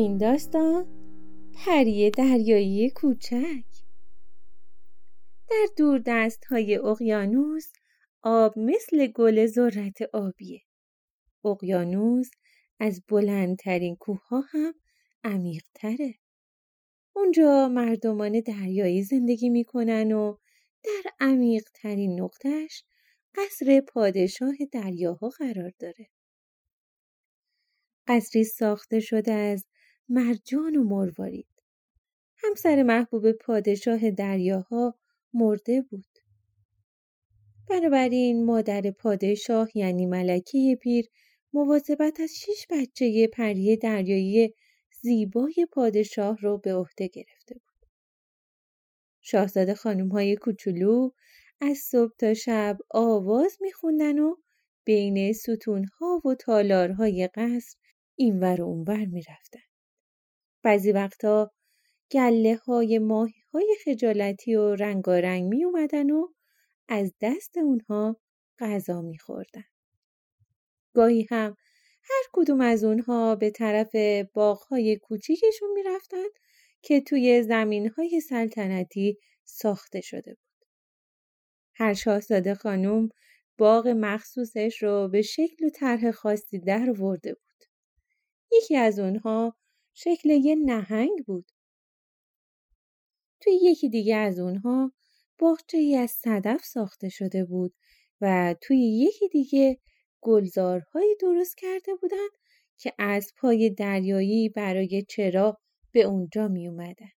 این داستان پری دریایی کوچک در دور دست های اقیانوس آب مثل گل ذرت آبیه اقیانوس از بلندترین کوه ها هم عمیق تره. اونجا مردمان دریایی زندگی می‌کنن و در عمیق ترین نقطش قصر پادشاه دریاها قرار داره. قصری ساخته شده از مرجان و مروارید. همسر محبوب پادشاه دریاها مرده بود. بنابراین مادر پادشاه یعنی ملکه پیر مواظبت از شش بچه پری دریایی زیبای پادشاه رو به عهده گرفته بود. شاهزاده خانم های کوچولو از صبح تا شب آواز میخوندن و بین ستونها و تالارهای قصر اینور و اونور می‌رفتن. بعضی وقتا گله های ماهی های خجالتی و رنگارنگ می اومدن و از دست اونها غذا می خوردن. گاهی هم هر کدوم از اونها به طرف های کوچیکشون می رفتن که توی زمین های سلطنتی ساخته شده بود. هر شاهزاده خانم باغ مخصوصش رو به شکل و طرح خاصی در ورده بود. یکی از اونها شکل یه نهنگ بود. توی یکی دیگه از اونها باغچه ای از صدف ساخته شده بود و توی یکی دیگه گلزارهایی درست کرده بودن که از پای دریایی برای چرا به اونجا می اومدن.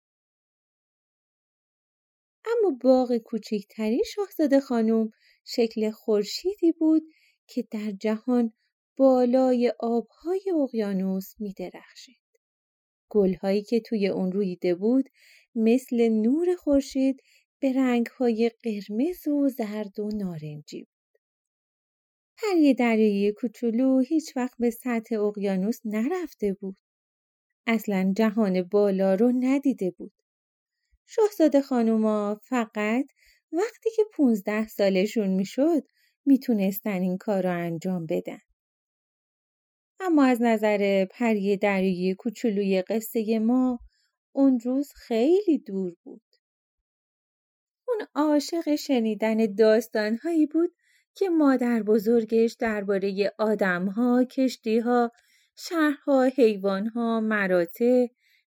اما باغ کوچکتری شاهزاده خانم شکل خورشیدی بود که در جهان بالای آبهای اقیانوس می درخشید. گلهایی که توی اون رویده بود مثل نور خورشید به رنگهای قرمز و زرد و نارنجی بود. پری دریایی کوچولو هیچ وقت به سطح اقیانوس نرفته بود. اصلا جهان بالا رو ندیده بود. شاهزاده خانوما فقط وقتی که پونزده سالشون می‌شد می‌تونستن این کار رو انجام بدن. اما از نظر پری دریایی کوچولوی قصه ما اون روز خیلی دور بود. اون عاشق شنیدن داستانهایی بود که مادر بزرگش درباره آدمها، کشتیها، شهرها، حیوانها، مراتع،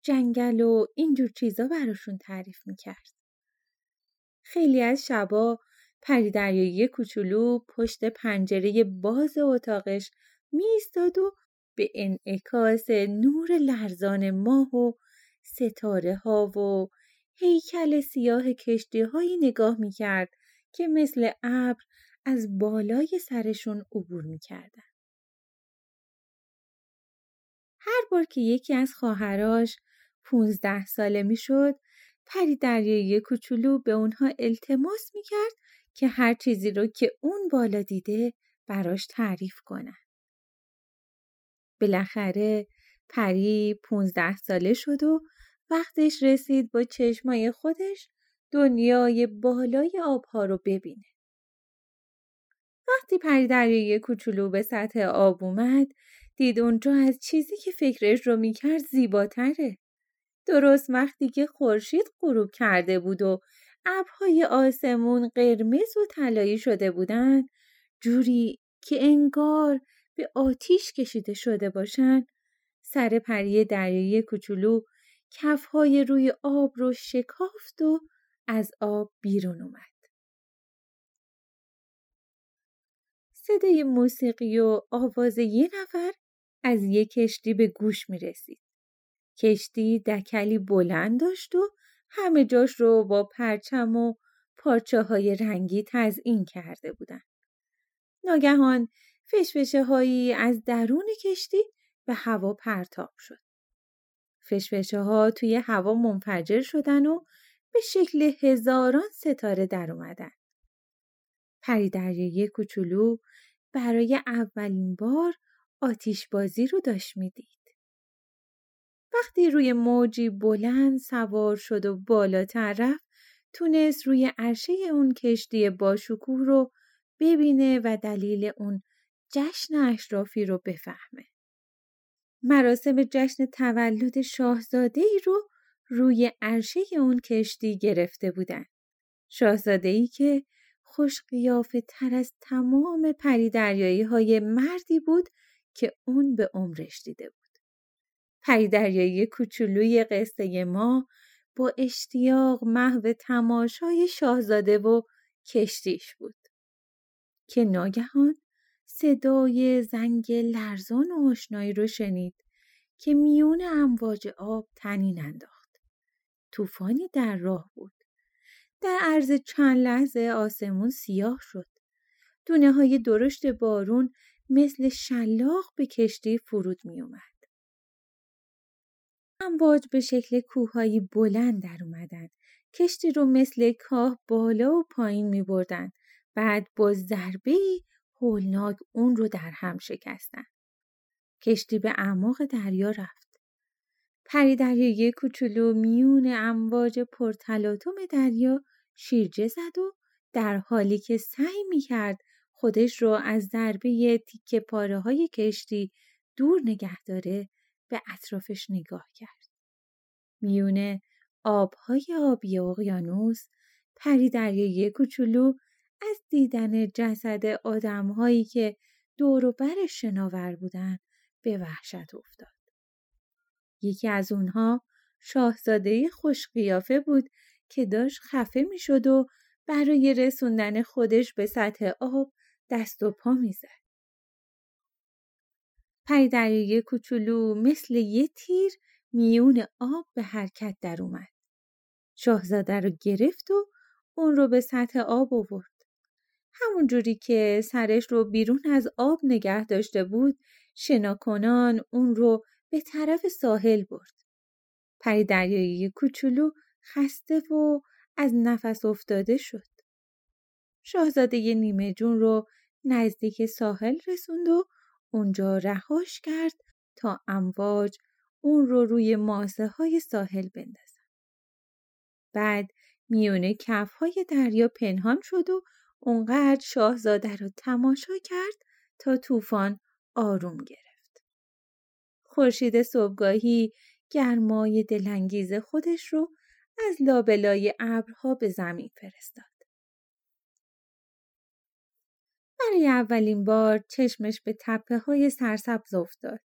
جنگل و اینجور چیزا براشون تعریف می‌کرد. خیلی از شبا پری دریایی کوچولو پشت پنجره باز اتاقش میستاد و به انعکاس نور لرزان ماه و ستاره ها و هیکل سیاه کشتی هایی نگاه می کرد که مثل ابر از بالای سرشون عبور می کردن. هر بار که یکی از خواهراش پونزده ساله می شد پری دریایی کوچولو به اونها التماس می کرد که هر چیزی رو که اون بالا دیده براش تعریف کنن. بالاخره پری پونزده ساله شد و وقتش رسید با چشمای خودش دنیای بالای آبها رو ببینه. وقتی پری دریای کوچولو به سطح آب اومد دید اونجا از چیزی که فکرش رو می‌کرد زیباتره. درست وقتی که خورشید غروب کرده بود و ابرهای آسمون قرمز و طلایی شده بودن جوری که انگار به آتیش کشیده شده باشن سر پری دریایی کوچولو کفهای روی آب رو شکافت و از آب بیرون اومد. صدای موسیقی و آواز یه نفر از یک کشتی به گوش می رسید. کشتی دکلی بلند داشت و همه جاش رو با پرچم و پارچه های رنگی تزئین کرده بودن. ناگهان فشفشه هایی از درون کشتی به هوا پرتاب شد. فشفشه ها توی هوا منفجر شدن و به شکل هزاران ستاره در اومدن. پری دریایی کوچولو برای اولین بار آتیش بازی رو داشت می‌دید. وقتی روی موجی بلند سوار شد و بالاتر رفت تونست روی عرشه اون کشتی باشکوه رو ببینه و دلیل اون جشن اشرافی رو بفهمه. مراسم جشن تولد شاهزاده ای رو روی عرشه اون کشتی گرفته بودن. شاهزاده ای که خوش قیافه تر از تمام پری دریایی های مردی بود که اون به عمرش دیده بود. پری دریایی کوچولوی قصه ما با اشتیاق محو تماشای شاهزاده و کشتیش بود که ناگهان صدای زنگ لرزان و آشنایی رو شنید که میون امواج آب تنین انداخت. طوفانی در راه بود. در عرض چند لحظه آسمون سیاه شد. دونه های درشت بارون مثل شلاق به کشتی فرود می اومد. امواج به شکل کوههایی بلند در اومدن. کشتی رو مثل کاه بالا و پایین می بردن. بعد با ضربه هولناک اون رو در هم شکستن. کشتی به اعماق دریا رفت. پری دریایی کوچولو میون امواج پرتلاطم دریا شیرجه زد و در حالی که سعی می کرد خودش رو از ضربه تیکه پاره های کشتی دور نگه داره به اطرافش نگاه کرد. میونه آبهای آبی اقیانوس پری دریایی کوچولو از دیدن جسد آدمهایی که دور و بر شناور بودن به وحشت افتاد. یکی از اونها شاهزاده خوش قیافه بود که داشت خفه می‌شد و برای رسوندن خودش به سطح آب دست و پا می‌زد. پری کوچولو مثل یه تیر میون آب به حرکت در اومد. شاهزاده رو گرفت و اون رو به سطح آب آورد. همون جوری که سرش رو بیرون از آب نگه داشته بود شناکنان اون رو به طرف ساحل برد. پری دریایی کوچولو خسته و از نفس افتاده شد. شاهزاده نیمه جون رو نزدیک ساحل رسوند و اونجا رهاش کرد تا امواج اون رو روی ماسه های ساحل بندازن. بعد میونه کف های دریا پنهان شد و اونقدر شاهزاده رو تماشا کرد تا طوفان آروم گرفت. خورشید صبحگاهی گرمای دلانگیز خودش رو از لابلای ابرها به زمین فرستاد. برای اولین بار چشمش به تپه های سرسبز افتاد.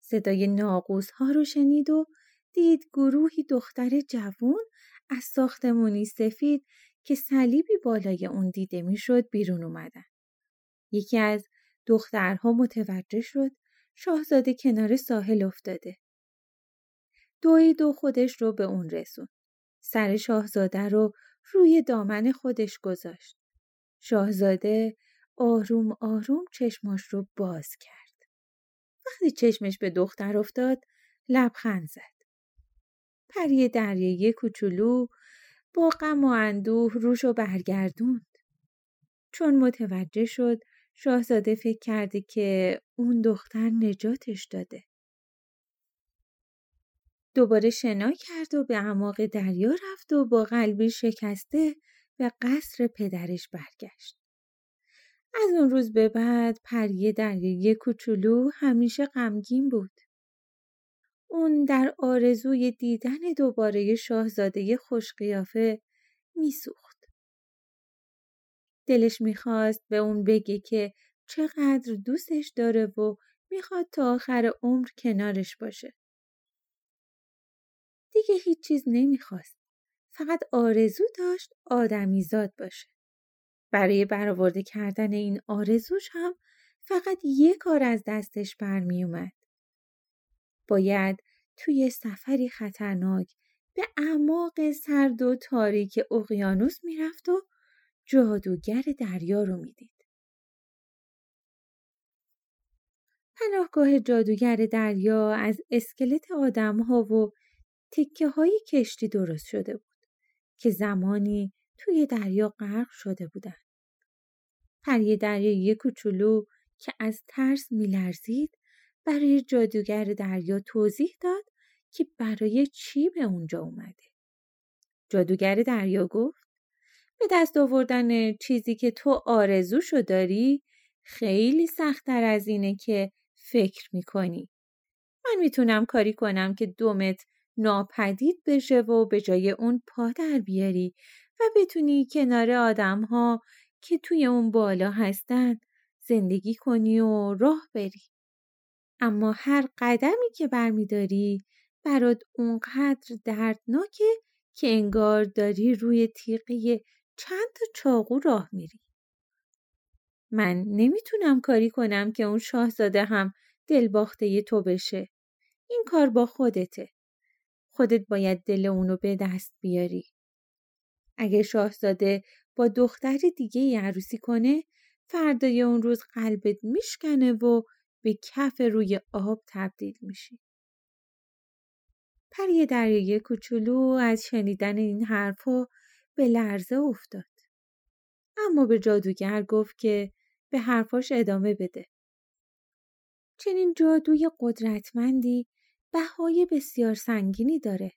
صدای ناقوس ها رو شنید و دید گروهی دختر جوون از ساختمونی سفید که صلیبی بالای اون دیده می‌شد بیرون اومدن. یکی از دخترها متوجه شد شاهزاده کنار ساحل افتاده. دوید و خودش رو به اون رسون. سر شاهزاده رو روی دامن خودش گذاشت. شاهزاده آروم آروم چشماش رو باز کرد. وقتی چشمش به دختر افتاد لبخند زد. پری دریایی کوچولو با غم و اندوه روش رو برگردوند. چون متوجه شد شاهزاده فکر کرده که اون دختر نجاتش داده. دوباره شنا کرد و به اعماق دریا رفت و با قلبی شکسته به قصر پدرش برگشت. از اون روز به بعد پریه دریایی کوچولو همیشه غمگین بود. اون در آرزوی دیدن دوباره شاهزاده خوشقیافه میسوخت. دلش می‌خواست به اون بگه که چقدر دوستش داره و می‌خواد تا آخر عمر کنارش باشه. دیگه هیچ چیز نمی‌خواست. فقط آرزو داشت آدمیزاد باشه. برای برآورده کردن این آرزوش هم فقط یک کار از دستش برمیومد. باید توی سفری خطرناک به اعماق سرد و تاریک اقیانوس می‌رفت و جادوگر دریا رو می‌دید. پناهگاه جادوگر دریا از اسکلت آدم ها و تکه های کشتی درست شده بود که زمانی توی دریا غرق شده بودن. پری دریایی کوچولو که از ترس میلرزید برای جادوگر دریا توضیح داد که برای چی به اونجا اومده. جادوگر دریا گفت به دست آوردن چیزی که تو آرزوشو داری خیلی سختتر از اینه که فکر می‌کنی. من می‌تونم کاری کنم که دومت ناپدید بشه و به جای اون پا در بیاری و بتونی کنار آدم ها که توی اون بالا هستن زندگی کنی و راه بری. اما هر قدمی که برمیداری برات اونقدر دردناکه که انگار داری روی تیغه چند تا چاقو راه میری. من نمی‌تونم کاری کنم که اون شاهزاده هم دلباخته تو بشه. این کار با خودته. خودت باید دل اونو به دست بیاری. اگه شاهزاده با دختر دیگه عروسی کنه فردای اون روز قلبت میشکنه و به کف روی آب تبدیل میشی. پری دریای کوچولو از شنیدن این حرفا به لرزه افتاد. اما به جادوگر گفت که به حرفاش ادامه بده. چنین جادوی قدرتمندی بهای بسیار سنگینی داره.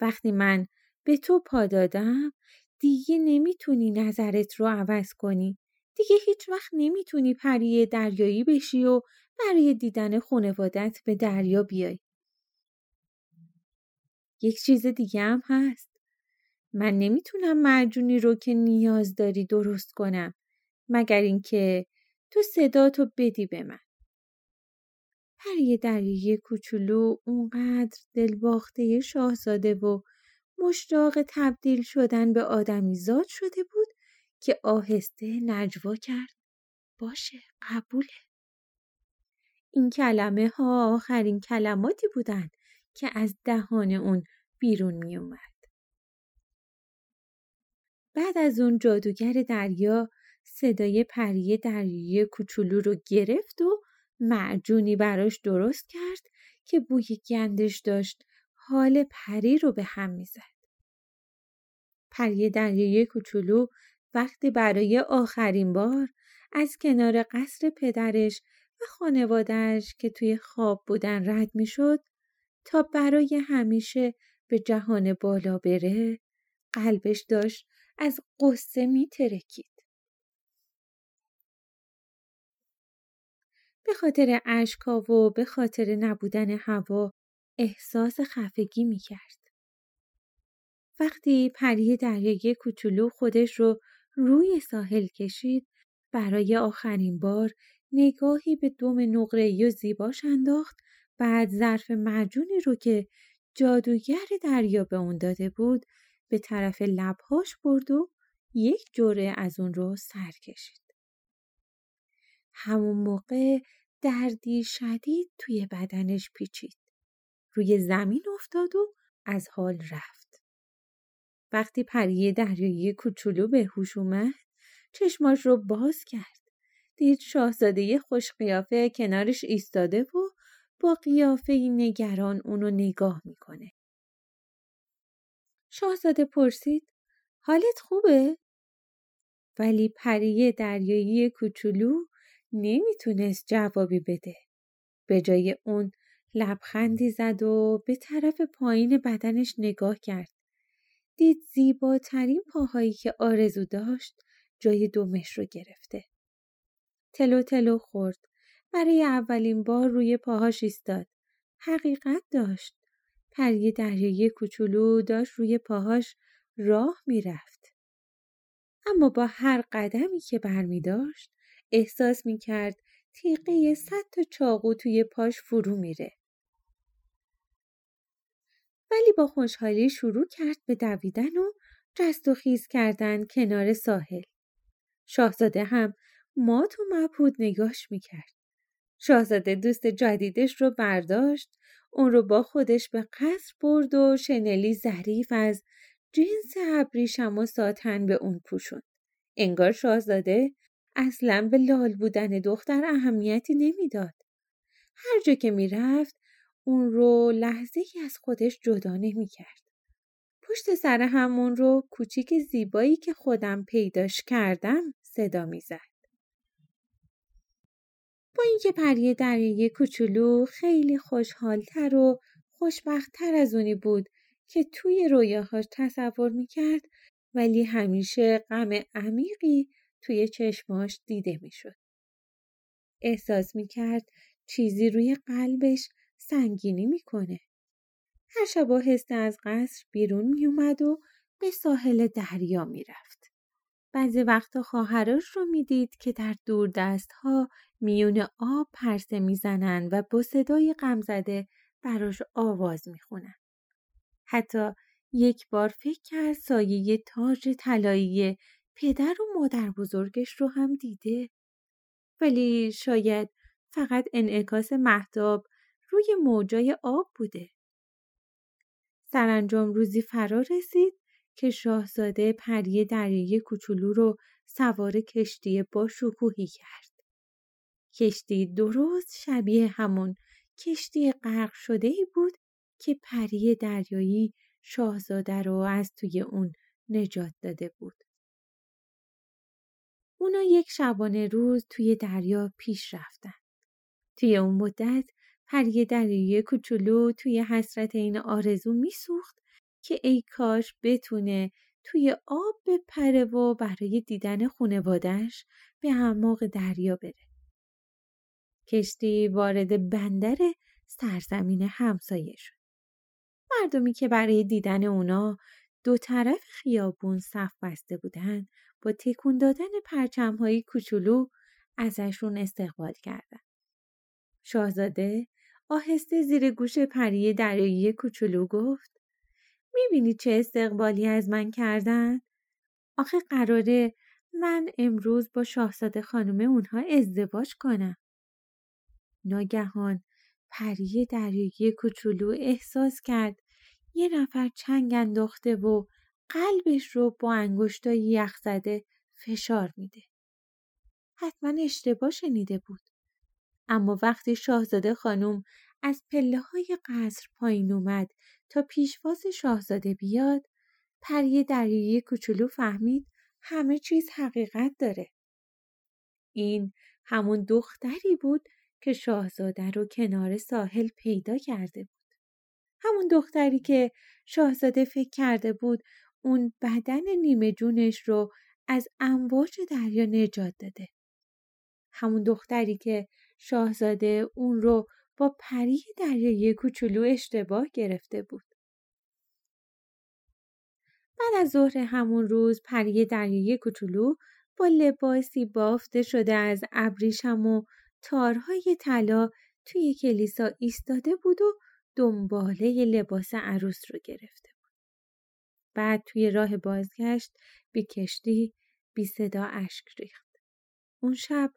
وقتی من به تو پا دادم دیگه نمی‌تونی نظرت رو عوض کنی. دیگه هیچ وقت نمی‌تونی پری دریایی بشی و برای دیدن خانوادت به دریا بیای. یک چیز دیگه هم هست. من نمی‌تونم مرجونی رو که نیاز داری درست کنم مگر اینکه تو صداتو بدی به من. پری دریایی کوچولو اونقدر دلباخته شاهزاده و مشتاق تبدیل شدن به آدمی زاد شده بود که آهسته نجوا کرد. باشه قبوله. این کلمه ها آخرین کلماتی بودند که از دهان اون بیرون می اومد. بعد از اون جادوگر دریا صدای پری دریایی کوچولو رو گرفت و معجونی براش درست کرد که بوی گندش داشت حال پری رو به هم می‌زد. پری دریایی کوچولو وقتی برای آخرین بار از کنار قصر پدرش و خانوادهش که توی خواب بودن رد می‌شد تا برای همیشه به جهان بالا بره قلبش داشت از قصه می ترکید. به خاطر اشکا و به خاطر نبودن هوا احساس خفگی می کرد. وقتی پری دریای کوچولو خودش رو روی ساحل کشید برای آخرین بار نگاهی به دوم نقره و زیباش انداخت بعد ظرف معجونی رو که جادوگر دریا به اون داده بود به طرف لبهاش برد و یک جوره از اون رو سر کشید. همون موقع دردی شدید توی بدنش پیچید. روی زمین افتاد و از حال رفت. وقتی پریه دریایی کوچولو به هوش اومد چشماش رو باز کرد. دید شاهزاده خوش قیافه کنارش ایستاده و با قیافه نگران اونو نگاه می‌کنه. شاهزاده پرسید حالت خوبه؟ ولی پریه دریایی کوچولو نمی‌تونست جوابی بده. به جای اون لبخندی زد و به طرف پایین بدنش نگاه کرد. دید زیباترین پاهایی که آرزو داشت جای دومش رو گرفته. تلو تلو خورد. برای اولین بار روی پاهاش ایستاد. حقیقت داشت. پری دریایی کوچولو داشت روی پاهاش راه می‌رفت. اما با هر قدمی که برمی داشت احساس می کرد تیقه صد تا چاقو توی پاش فرو میره. ولی با خوشحالی شروع کرد به دویدن و جست و خیز کردن کنار ساحل. شاهزاده هم مات و مبهود نگاش می‌کرد. شاهزاده دوست جدیدش رو برداشت اون رو با خودش به قصر برد و شنلی ظریف از جنس ابریشم و ساتن به اون پوشوند. انگار شاهزاده اصلا به لال بودن دختر اهمیتی نمی‌داد. هر جا که می‌رفت اون رو لحظه ای از خودش جدا نمی‌کرد. پشت سر همون رو کوچیک زیبایی که خودم پیداش کردم صدا می‌زد. با اینکه پری دریای کوچولو خیلی خوشحالتر و خوشبختتر از اونی بود که توی رویاهاش تصور می‌کرد ولی همیشه غم عمیقی توی چشماش دیده می‌شد. احساس می‌کرد چیزی روی قلبش سنگینی می‌کنه. هر شب آهسته از قصر بیرون میومد و به ساحل دریا می‌رفت. بعضی وقتا خواهرش رو می‌دید که در دور دست ها میون آب پرسه می‌زنن و با صدای غمزده براش آواز می‌خونن. حتی یک بار فکر کرد سایه تاج طلایی پدر و مادر بزرگش رو هم دیده. ولی شاید فقط انعکاس محتاب روی موجای آب بوده. سرانجام روزی فرا رسید که شاهزاده پری دریای کوچولو رو سوار کشتی با شکوهی کرد. کشتی درست شبیه همون کشتی غرق شده ای بود که پری دریایی شاهزاده رو از توی اون نجات داده بود. اونا یک شبانه روز توی دریا پیش رفتن. توی اون مدت پری دریایی کوچولو توی حسرت این آرزو میسوخت که ای کاش بتونه توی آب بپره و برای دیدن خونوادش به اعماق دریا بره. کشتی وارد بندر سرزمین همسایه شد. مردمی که برای دیدن اونا دو طرف خیابون صف بسته بودن با تکون دادن پرچمهایی کوچولو ازشون استقبال کردن. شاهزاده آهسته زیر گوش پری دریایی کوچولو گفت می‌بینی چه استقبالی از من کردن؟ آخه قراره من امروز با شاهزاده خانم اونها ازدواج کنم. ناگهان پری دریایی کوچولو احساس کرد یه نفر چنگ انداخته و قلبش رو با انگشتای یخ زده فشار میده. حتما اشتباه شنیده بود. اما وقتی شاهزاده خانم از پله های قصر پایین اومد تا پیشواز شاهزاده بیاد پری دریایی کوچولو فهمید همه چیز حقیقت داره. این همون دختری بود که شاهزاده رو کنار ساحل پیدا کرده بود. همون دختری که شاهزاده فکر کرده بود اون بدن نیمه جونش رو از امواج دریا نجات داده. همون دختری که شاهزاده اون رو با پری دریایی کوچولو اشتباه گرفته بود. بعد از ظهر همون روز پری دریایی کوچولو با لباسی بافته شده از ابریشم و تارهای طلا توی کلیسا ایستاده بود و دنباله لباس عروس رو گرفته بود. بعد توی راه بازگشت بی کشتی بی صدا اشک ریخت. اون شب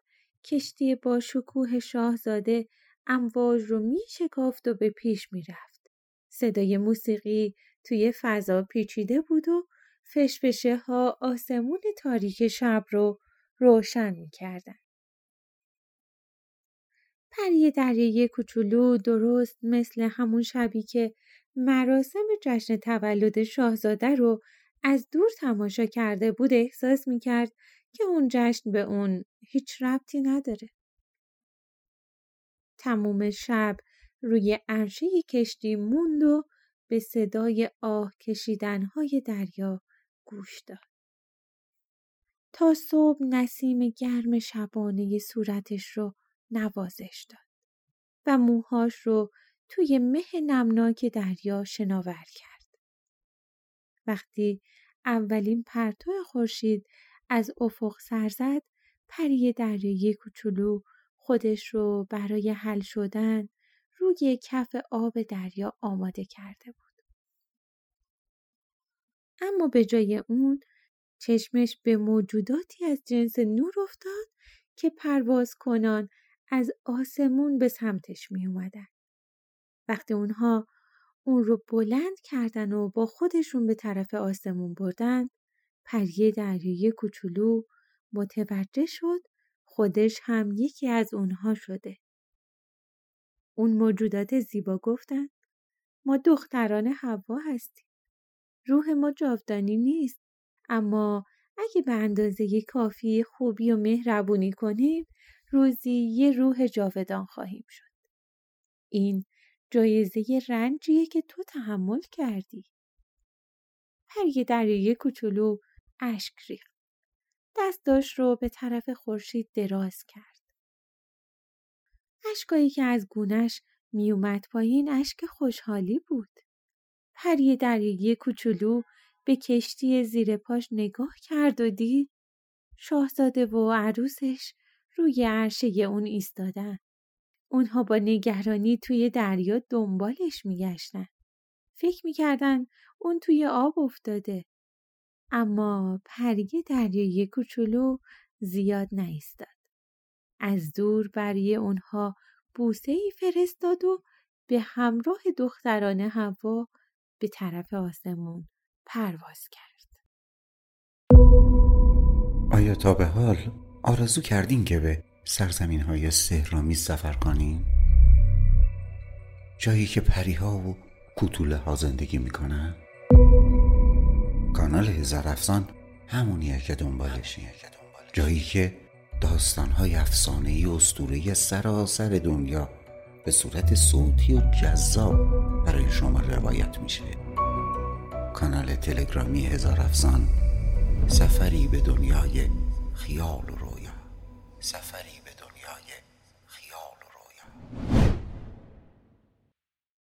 کشتی با شکوه شاهزاده امواج رو می شکافت و به پیش می رفت. صدای موسیقی توی فضا پیچیده بود و فشفشه ها آسمون تاریک شب رو روشن می کردن. پری دریای کوچولو درست مثل همون شبی که مراسم جشن تولد شاهزاده رو از دور تماشا کرده بود احساس می کرد که اون جشن به اون هیچ ربطی نداره. تموم شب روی عرشه کشتی موند و به صدای آه کشیدنهای دریا گوش داد. تا صبح نسیم گرم شبانه صورتش رو نوازش داد و موهاش رو توی مه نمناک دریا شناور کرد. وقتی اولین پرتو خورشید از افق سر زد پری دریایی کوچولو خودش رو برای حل شدن روی کف آب دریا آماده کرده بود. اما به جای اون چشمش به موجوداتی از جنس نور افتاد که پرواز کنان از آسمون به سمتش می اومدن. وقتی اونها اون رو بلند کردن و با خودشون به طرف آسمون بردن پریه دریایی کوچولو متوجه شد خودش هم یکی از اونها شده. اون موجودات زیبا گفتن ما دختران هوا هستیم. روح ما جاودانی نیست اما اگه به اندازه کافی خوبی و مهربونی کنیم روزی یه روح جاودان خواهیم شد. این جایزه رنجیه که تو تحمل کردی. پری دریای کوچولو اشک ریخت. دستاش رو به طرف خورشید دراز کرد. اشکایی که از گونش میومد پایین اشک خوشحالی بود. پری دریایی کوچولو به کشتی زیر پاش نگاه کرد و دید شاهزاده و عروسش روی عرشه اون ایستادن. اونها با نگرانی توی دریا دنبالش میگشتن. فکر می‌کردن اون توی آب افتاده. اما پری دریایی کوچولو زیاد نایستاد. از دور برای اونها بوسه ای فرستاد و به همراه دختران هوا به طرف آسمون پرواز کرد. آیا تا به حال آرزو کردین که به سرزمین های سهرامی سفر کنین؟ جایی که پریها و کوتوله ها زندگی می‌کنن؟ کانال هزار افسان همونیه که دنبالشی جایی که داستان های افسانه ای اسطوره سراسر دنیا به صورت صوتی و جذاب برای شما روایت میشه کانال تلگرامی هزار افسان سفری به دنیای خیال و رویا سفری